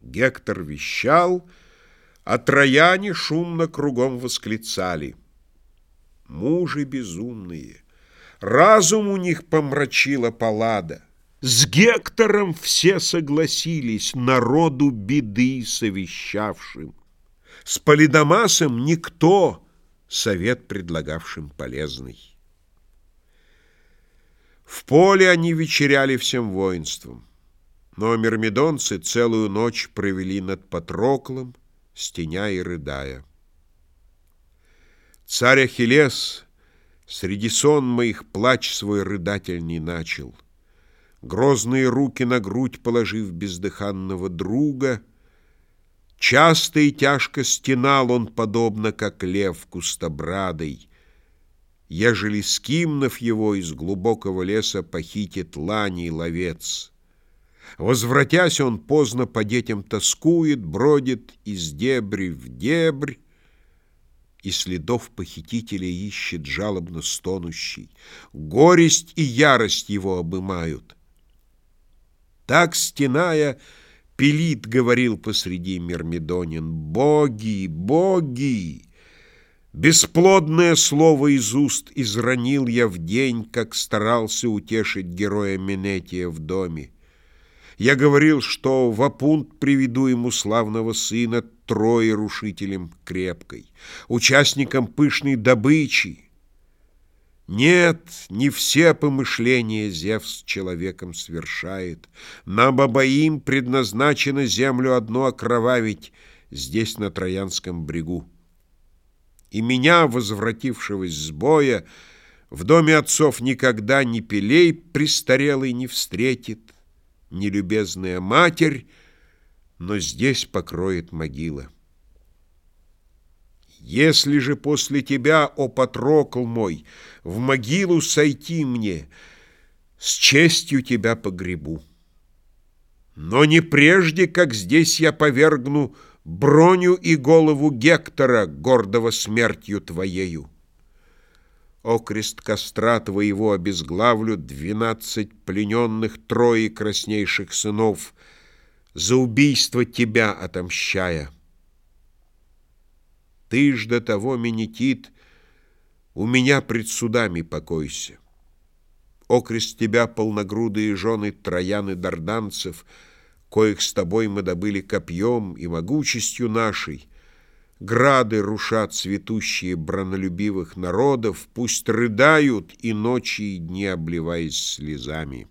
Гектор вещал, а трояне шумно кругом восклицали. Мужи безумные, разум у них помрачила палада. С Гектором все согласились, народу беды совещавшим. С Полидамасом никто, совет предлагавшим полезный. В поле они вечеряли всем воинством. Но мирмидонцы целую ночь провели над Патроклом, стеня и рыдая. Царь Ахиллес среди сон моих плач свой рыдательный начал. Грозные руки на грудь положив бездыханного друга, Часто и тяжко стенал он, подобно как лев кустобрадой, Ежели скимнов его из глубокого леса похитит ланий ловец — Возвратясь, он поздно по детям тоскует, бродит из дебри в дебрь, и следов похитителя ищет жалобно стонущий. Горесть и ярость его обымают. Так, стеная, Пелит говорил посреди Мирмидонин, «Боги, боги!» Бесплодное слово из уст изранил я в день, Как старался утешить героя Менетия в доме. Я говорил, что в Апунт приведу ему славного сына Трое рушителем крепкой, участником пышной добычи. Нет, не все помышления Зевс человеком свершает. Нам обоим предназначено землю одну окровавить здесь, на Троянском брегу. И меня, возвратившегося с боя, в доме отцов никогда ни Пелей престарелый не встретит, нелюбезная матерь, но здесь покроет могила. Если же после тебя, о Патрокл мой, в могилу сойти мне, с честью тебя погребу. Но не прежде, как здесь я повергну броню и голову Гектора, гордого смертью твоею. Окрест костра твоего обезглавлю Двенадцать плененных трои краснейших сынов, За убийство тебя отомщая. Ты ж до того, Менетит, У меня пред судами покойся. Окрест тебя полногрудые жены Троян и Дарданцев, Коих с тобой мы добыли копьем и могучестью нашей, Грады рушат цветущие бранолюбивых народов, Пусть рыдают и ночи, и дни обливаясь слезами.